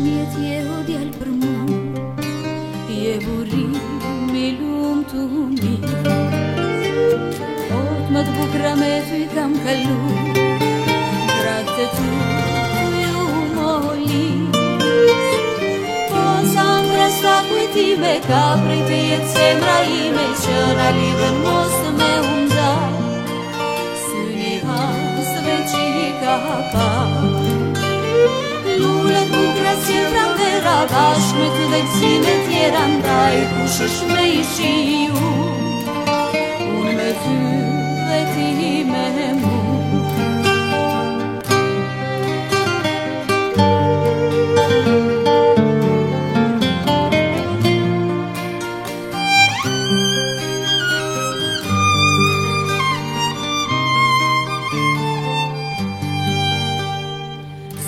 Нежният е одял прму, е бури милум туми. От мат букрамето и кам халу, гракте ту ю моли. Посам кръста, които ме капри, пият се мраи, ме чара ливен моли. dashmet dhe gzime tjera ndaj kush është me i ju, Unë me ty dhe ti me mu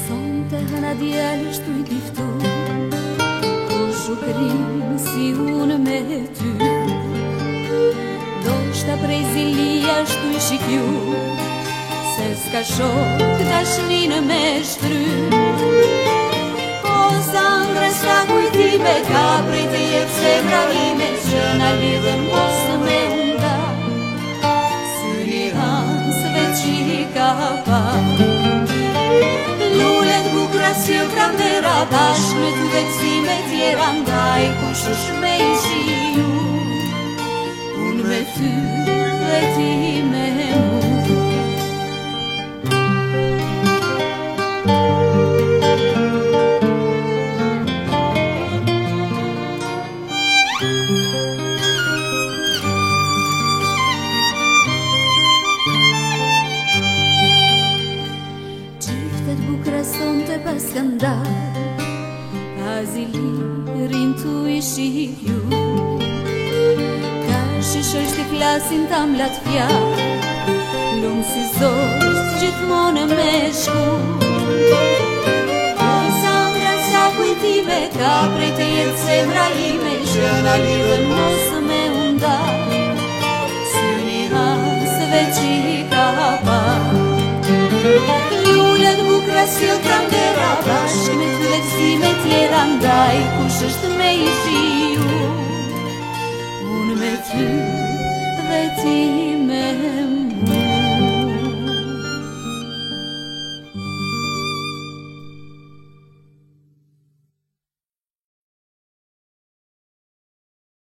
Sonte hëna djelë shtu i tiftu prim si unë me ty Do shta prej zili ashtu i shikju Se s'ka shok të kashninë me shtry Po sa ndre sa kujtime Ka prej të jetë se mravime Që në lidhën posë moshësh i ju Unë me ty dhe ti me mu Qiftet bukra sonte pas kanë dalë rintu të ujështë i hivjur. Ka sheshoj shti klasin t'am latë fja lëmë si zorës që t'monë me shkurë. sa ndrën saku i t'ime, ka prejtë jetë se mralime, që në li dënë mosë. 寞。